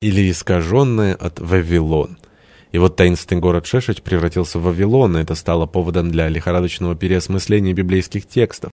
или искаженное от Вавилон. И вот таинственный город Шешеч превратился в Вавилон, и это стало поводом для лихорадочного переосмысления библейских текстов.